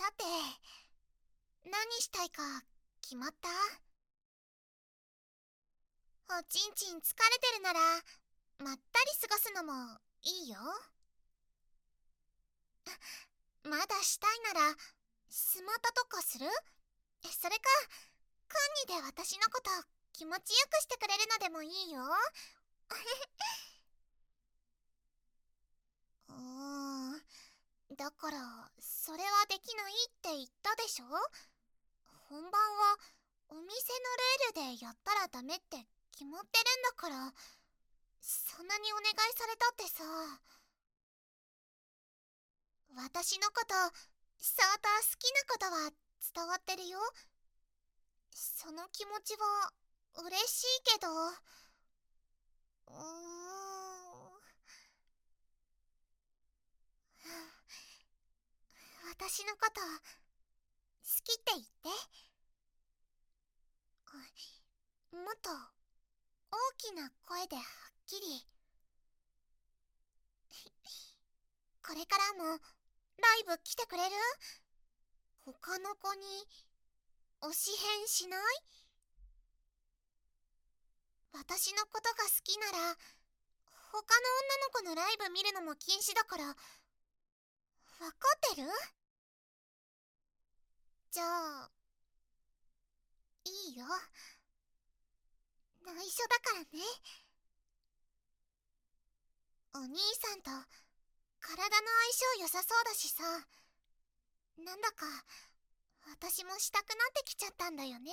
さて何したいか決まった？おちんちん疲れてるならまったり過ごすのもいいよ。まだしたいならスマタとかする？それかカンニで私のこと気持ちよくしてくれるのでもいいよ。う ーだからそれはできないって言ったでしょ？本番はお店のルールでやったらダメって決まってるんだから。そんなにお願いされたってさ。私のこと相当好きなことは伝わってるよ。その気持ちは嬉しいけど。うーん。私のこと好きって言って。もっと大きな声ではっきり。これからもライブ来てくれる？他の子に推し変しない？私のことが好きなら他の女の子のライブ見るのも禁止だから。分かってる？じゃあいいよ。内緒だからね。お兄さんと体の相性良さそうだしさ。なんだか私もしたくなってきちゃったんだよね。ね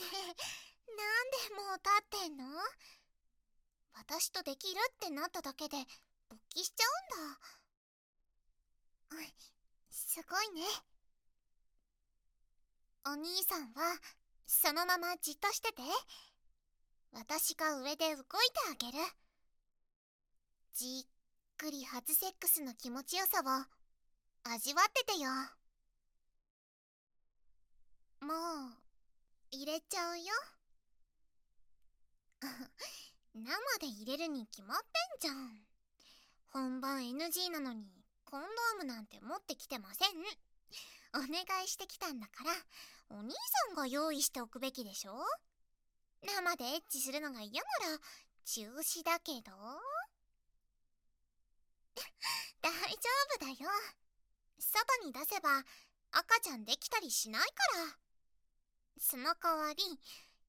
えなんでもう立ってんの？私とできるってなっただけで勃起しちゃうんだ。すごいね。お兄さんはそのままじっとしてて。私が上で動いてあげる。じっくり初セックスの気持ちよさを味わっててよ。もう入れちゃうよ。生で入れるに決まってんじゃん。本番 NG なのに。コンドームなんて持ってきてません。お願いしてきたんだからお兄さんが用意しておくべきでしょ？生でエッチするのが嫌なら中止だけど。大丈夫だよ。外に出せば赤ちゃんできたりしないから。その代わり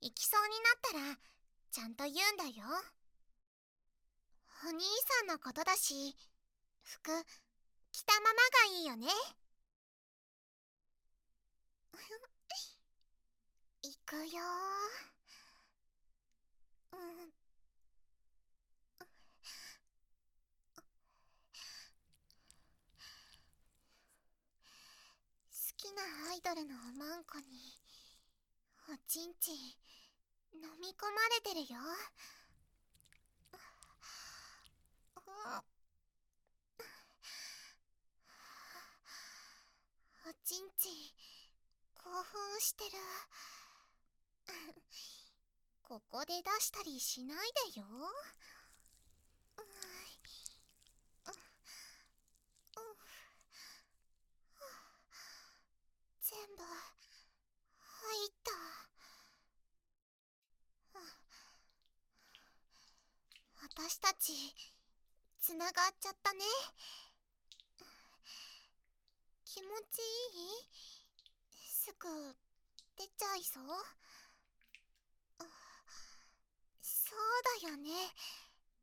行きそうになったらちゃんと言うんだよ。お兄さんのことだし服着たままがいいよね。行くようん。好きなアイドルのおまんこにおちんちん飲み込まれてるよおちんちん奮してる。ここで出したりしないでよ。全部入った。私たちつながっちゃったね。気持ちいい？すぐ出ちゃいそう？そうだよね。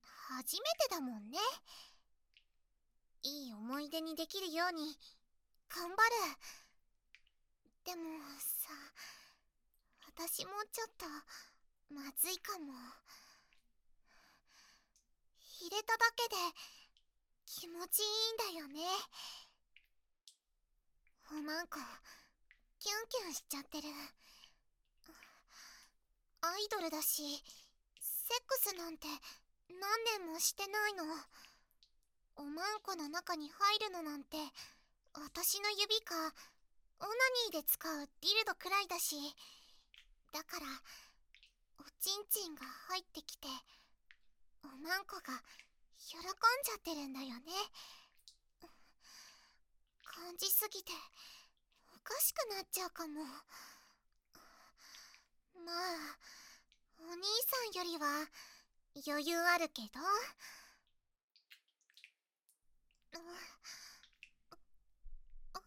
初めてだもんね。いい思い出にできるように頑張る。でもさ私もちょっとまずいかも。入れただけで気持ちいいんだよね。おまんこキュンキュンしちゃってる。アイドルだしセックスなんて何年もしてないの。おまんこの中に入るのなんて私の指かオナニーで使うディルドくらいだし。だからおちんちんが入ってきておまんこが喜んじゃってるんだよね。感じすぎてかしくなっちゃうかも。まあお兄さんよりは余裕あるけど。お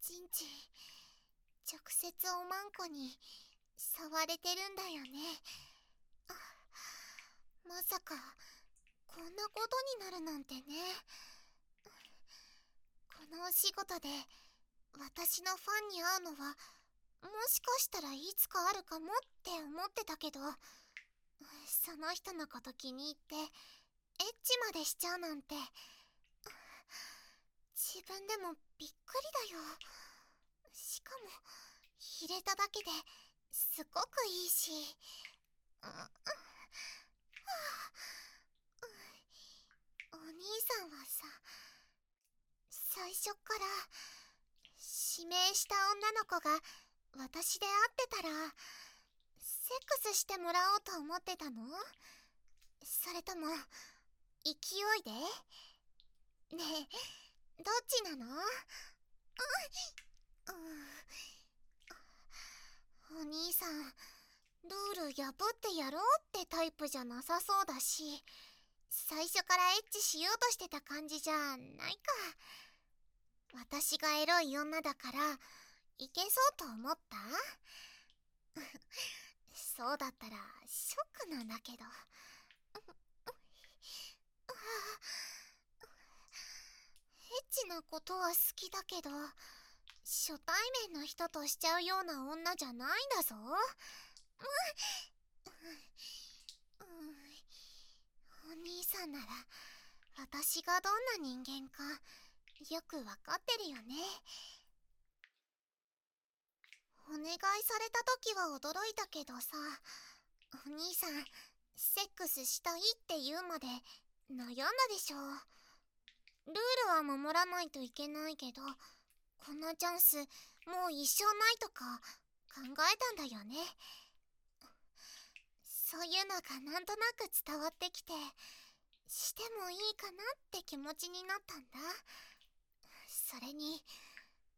ちんちん直接おまんこに触れてるんだよね。まさかこんなことになるなんてね。のお仕事で私のファンに会うのはもしかしたらいつかあるかもって思ってたけどその人のこと気に入ってエッチまでしちゃうなんて自分でもびっくりだよ。しかも入れただけですごくいいし。お兄さんはさ最初っから指名した女の子が私で会ってたらセックスしてもらおうと思ってたの？それとも勢いで？ねえどっちなの？うん、お兄さんルール破ってやろうってタイプじゃなさそうだし最初からエッチしようとしてた感じじゃないか。私がエロい女だからいけそうと思った？そうだったらショックなんだけど。エッチなことは好きだけど初対面の人としちゃうような女じゃないんだぞ。お兄さんなら私がどんな人間かよくわかってるよね。お願いされた時は驚いたけどさお兄さんセックスしたいって言うまで悩んだでしょ。ルールは守らないといけないけどこんなチャンスもう一生ないとか考えたんだよね。そういうのがなんとなく伝わってきてしてもいいかなって気持ちになったんだ。それに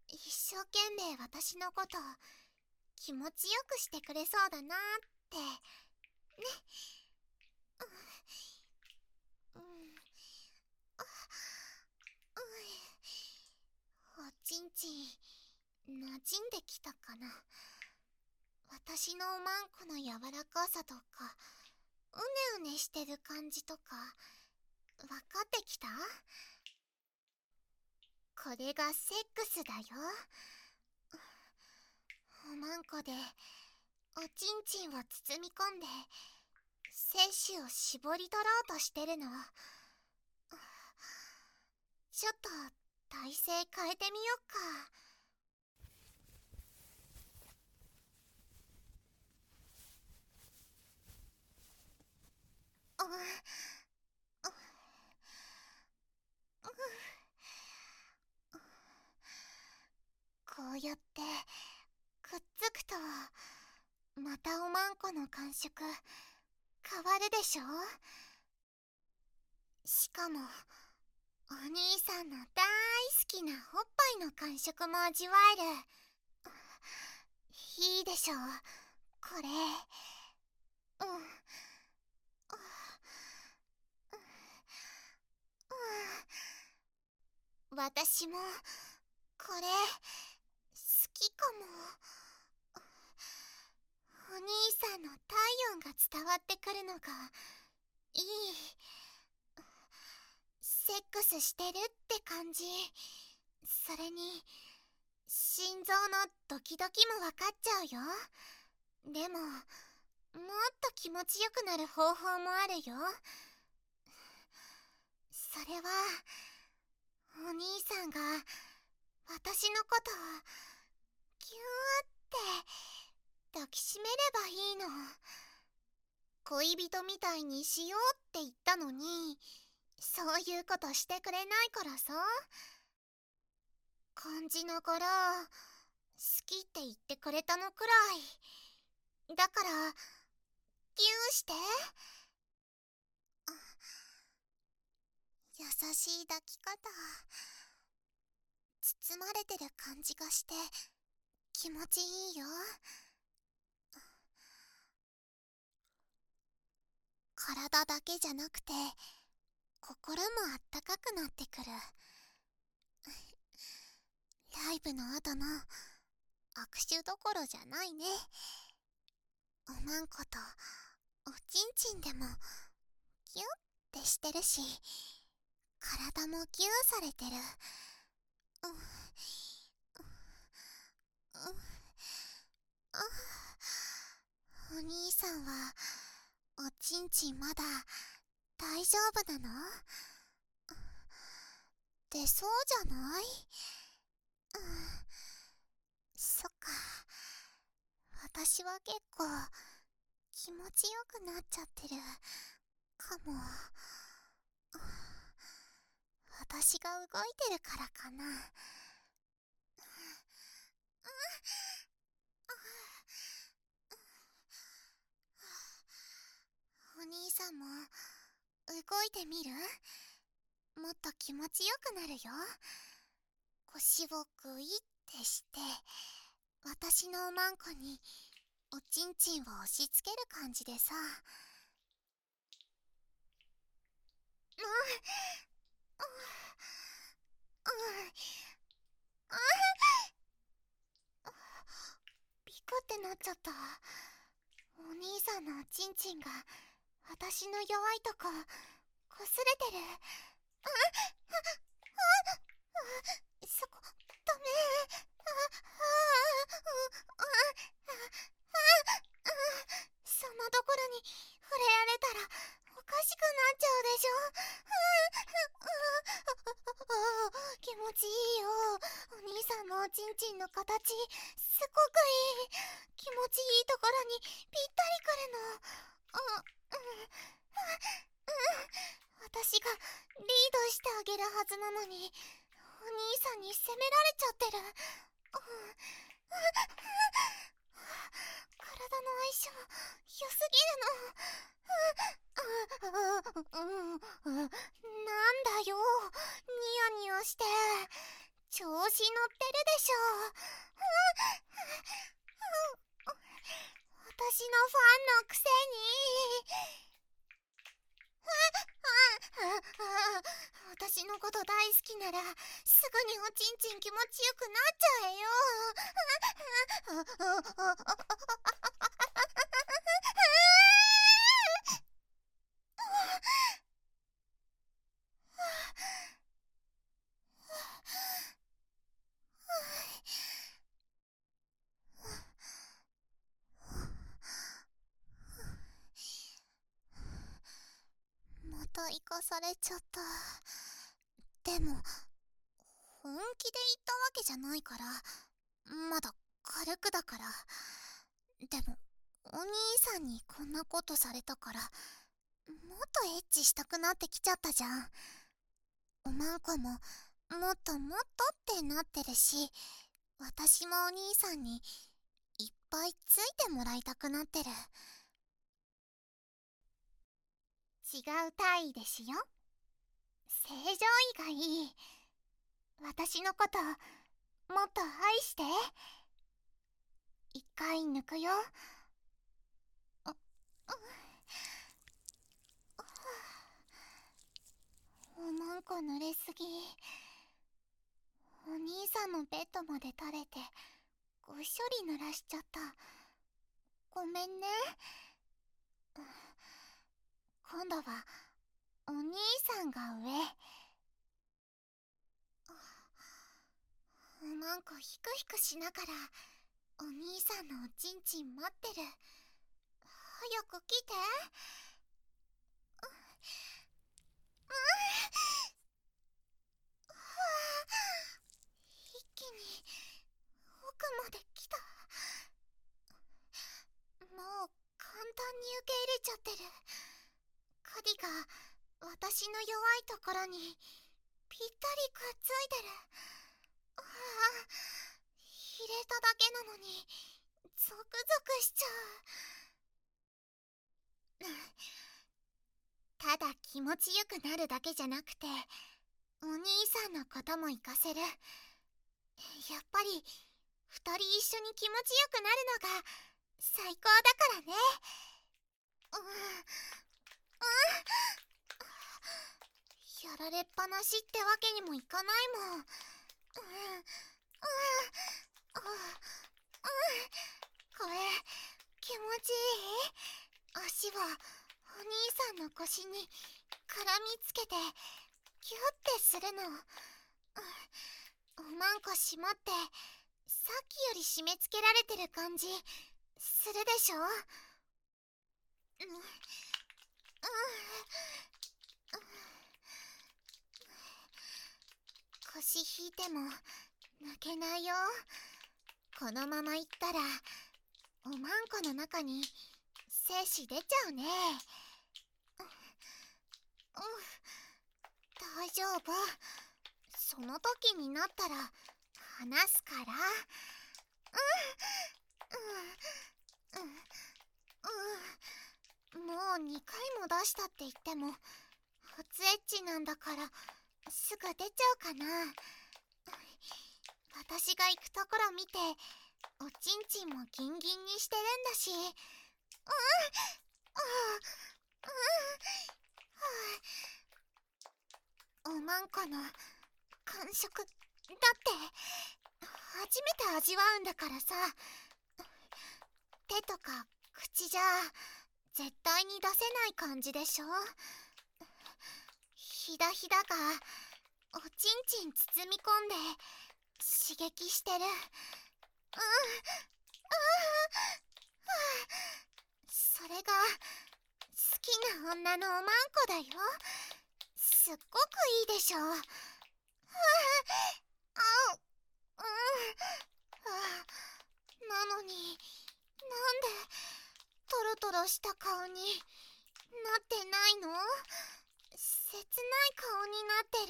一生懸命私のこと気持ちよくしてくれそうだなって。ね。うん、うん、おちんちん馴染んできたかな。私のおまんこの柔らかさとかうねうねしてる感じとか分かってきた？これがセックスだよ。おまんこでおちんちんを包み込んで精子を絞り取ろうとしてるの。ちょっと体勢変えてみよっか。うこうやってくっつくとまたおまんこの感触変わるでしょ？しかもお兄さんの大好きなおっぱいの感触も味わえる。いいでしょ？これ。うん。私もこれ。きかも。お兄さんの体温が伝わってくるのがいい。セックスしてるって感じ。それに心臓のドキドキも分かっちゃうよ。でももっと気持ちよくなる方法もあるよ。それはお兄さんが私のことをぎゅーって抱きしめればいいの。恋人みたいにしようって言ったのにそういうことしてくれないからさ。感じながら好きって言ってくれたのくらい。だからギューして。優しい抱き方。包まれてる感じがして。気持ちいいよ。体だけじゃなくて心もあったかくなってくる。ライブの後の握手どころじゃないね。おまんことおちんちんでもギュッてしてるし体もギューされてるうんうんお兄さんはおちんちんまだ大丈夫なの？出そうじゃない？うんそっか。私は結構気持ちよくなっちゃってる。かも。私が動いてるからかな。お 兄さんも動いてみる？もっと気持ちよくなるよ。腰をグイってして私のおまんこにおちんちんを押し付ける感じでさ。うん。ビクってなっちゃったお兄さん。のおちん。ちん。が私の弱いとここすれてる。ああそこダメああああそんなところに触れられたらおかしくなっちゃうでしょ気持ちいいよお兄さんのおちんちんの形すごくいい気持ちいいところにぴったりくるの私がリードしてあげるはずなのにお兄さんに責められちゃってる、体の相性良すぎるの、なんだよ。ニヤニヤして。調子乗ってるでしょ。私のファンのくせに。私のこと大好きならすぐにおちんちん気持ちよくなっちゃえよ生かされちゃった。でも本気で言ったわけじゃないからまだ軽くだから。でもお兄さんにこんなことされたからもっとエッチしたくなってきちゃったじゃん。おまんこももっともっとってなってるし私もお兄さんにいっぱいついてもらいたくなってる。違う体位でしよ。正常位がいい私のこともっと愛して。一回抜くよ。おまんこ濡れすぎ。お兄さんのベッドまで垂れてごっしょり濡らしちゃった。ごめんね。今度はお兄さんが上。おまんこひくひくしながらお兄さんのおちんちん待ってる。早く来て。一気に奥まで来た。もう簡単に受け入れちゃってる。カディが私の弱いところにぴったりくっついてる。ああ入れただけなのにゾクゾクしちゃう。ただ気持ちよくなるだけじゃなくてお兄さんのことも活かせる。やっぱり二人一緒に気持ちよくなるのが最高だからね。うんうんやられっぱなしってわけにもいかないもん。うん。うん。うん。これ気持ちいい足はお兄さん。の腰に絡みつけてギュッてするのおまん。こしまってさっきより締め付けられてる感じするでしょうん。腰引いても抜けないよ。このままいったらおまんこの中に精子出ちゃうね。うん。大丈夫。その時になったら話すから。うん。うん。うん。ももう2回も出したって言っても初エッチなんだからすぐ出ちゃうかな。私が行くところ見ておちんちんもギンギンにしてるんだし。うんうん。うん。おまんこの感触。だって初めて味わうんだからさ。手とか口じゃ絶対に出せない感じでしょ？ひだひだがおちんちん包み込んで刺激してる。うんああそれが好きな女のおまんこだよ。すっごくいいでしょ。はああうん。なのになんでトロした顔になってないの？切ない顔になってる。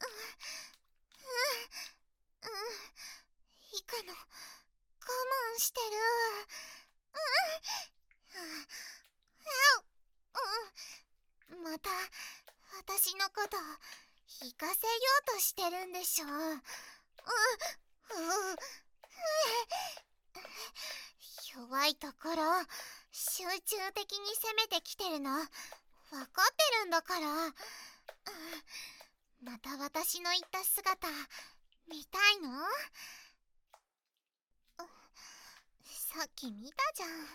うんうんうん。行くの我慢してる。うん。うん。また私のこと行かせようとしてるんでしょう。うん。うん。弱いところ集中的に攻めてきてるの。分かってるんだから。また私の言った姿見たいの？さっき見たじゃん。うん。うん。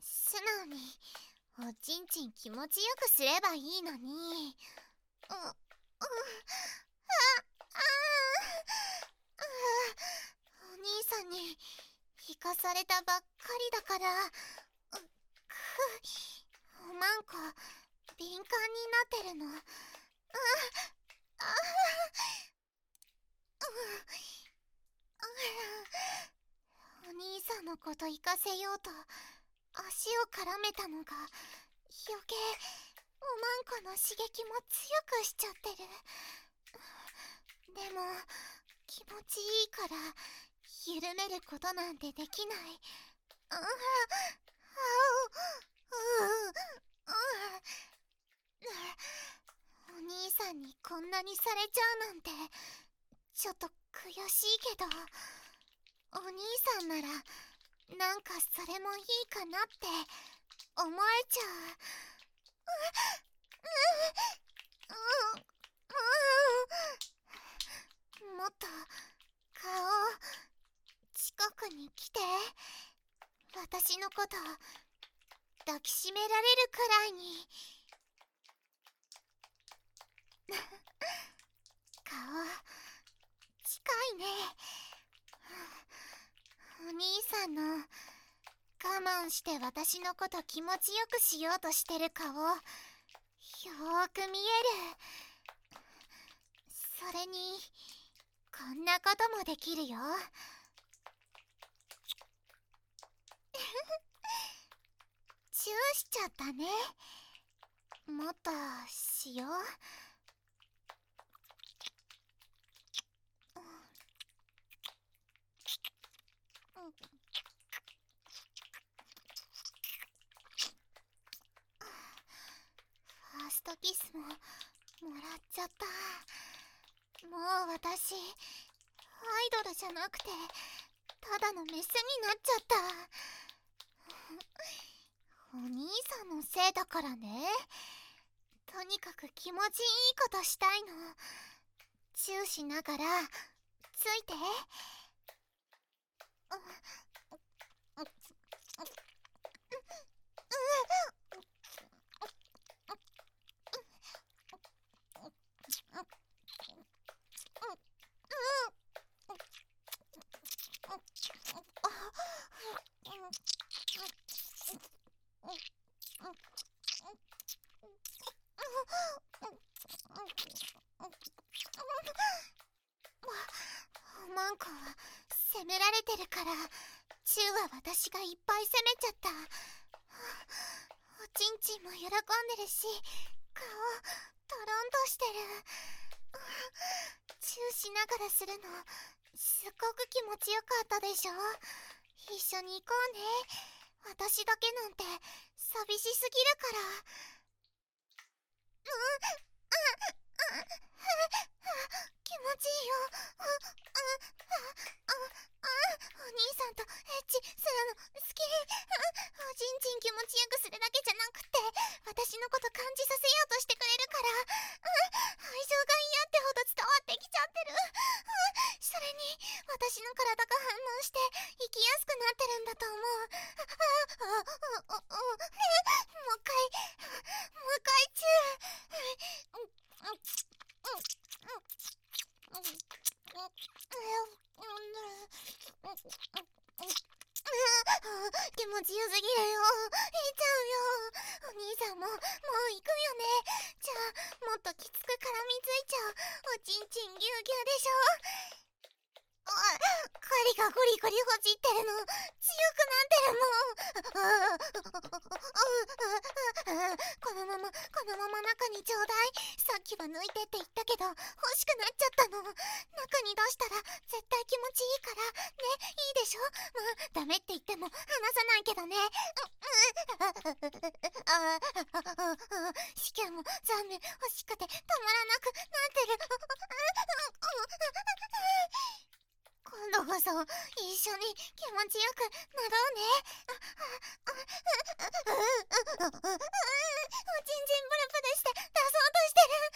素直におちんちん気持ちよくすればいいのに。ううああお兄さんに引かされたばっかりだから。くおまんこ敏感になってるの。ああお兄さんのこと行かせようと足を絡めたのが余計おまんこの刺激も強くしちゃってる。でも気持ちいいから緩めることなんてできない。ああお兄さんにこんなにされちゃうなんてちょっと悔しいけど。お兄さんならなんかそれもいいかなって思えちゃう。もっと顔近くに来て。私のこと抱きしめられるくらいに。顔近いね。お兄さんの我慢して私のこと気持ちよくしようとしてる顔よーく見える。それにこんなこともできるよ。チューしちゃったね。もっとしよう。ファーストキスももらっちゃった。もう私アイドルじゃなくてただのメスになっちゃった。お兄さんのせいだからね。とにかく気持ちいいことしたいの。チューしながらついてマンコは責められてるからチューは私がいっぱい責めちゃった。おちんちんも喜んでるし顔トロンとしてる。チューしながらするのすっごく気持ちよかったでしょ。一緒に行こうね。私だけなんて寂しすぎるから。うんうん気持ちいいよああああお兄さんとエッチするの好きおちんちん気持ちよくするだけじゃなくて私のこと感じさせようとしてくれるから愛情が嫌ってほど伝わってきちゃってるそれに私の体が反応して生きやすくなってるんだと思うもう一回もう一回チュー気持ちよすぎるよいっちゃうよお兄さんももう行くよね。じゃあもっときつく絡みついちゃう。おちんちんぎゅうぎゅうでしょあ針がゴリゴリほじってるの強くなってるもんこのままこのまま中にちょうだいっきは抜いてって言ったけど欲しくなっちゃったの。中に出したら絶対気持ちいいからねいいでしょ？まあダメって言っても離さないけどね。しかも残念欲しくてたまらなくなってる今度こそ一緒に気持ちよくなろうね。おちんちんプルプルして出そうとしてる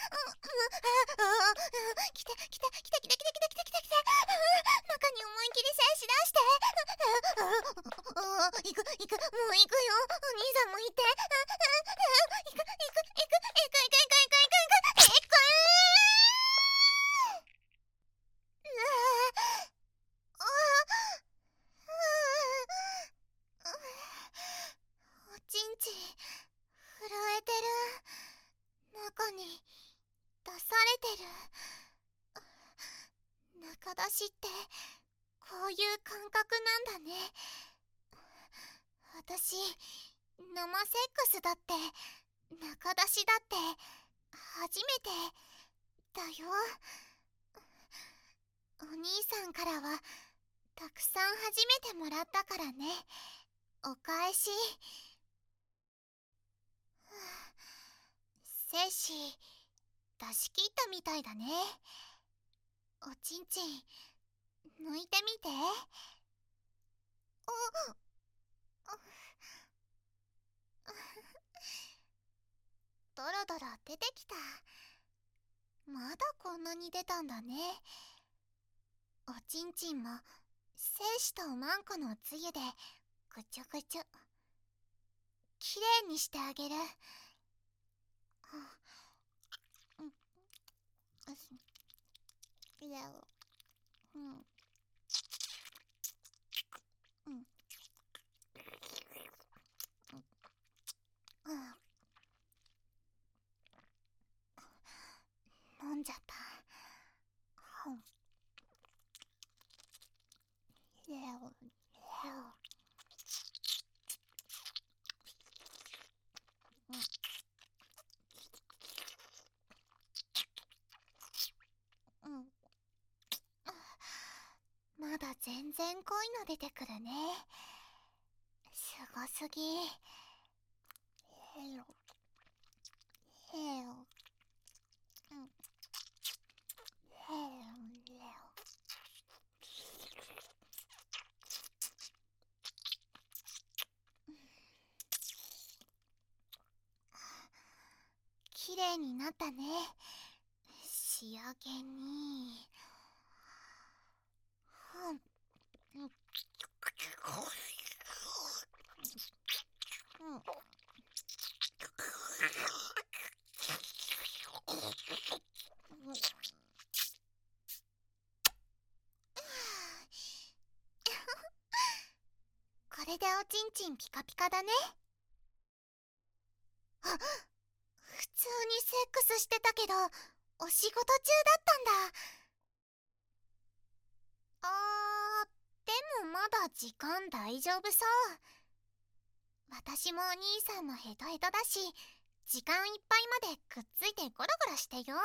からはたくさん初めてもらったからね。お返し。精子出し切ったみたいだね。おちんちん抜いてみて。おドロドロ出てきたまだこんなに出たんだねおちんちんも精子とおまんこのつゆでぐちょぐちょ。きれいにしてあげる。うん。いやうん。うん飲んじゃったほんレオレオうんまだ然濃いの出てくるね。すごすぎ。ヘロへう綺麗になったね。仕上げに。これでおちんちんピカピカだね。あ普通にセックスしてたけどお仕事中だったんだ。あー。でもまだ時間大丈夫そう。私もお兄さんのヘトヘトだし時間いっぱいまでくっついてゴロゴロしてよ。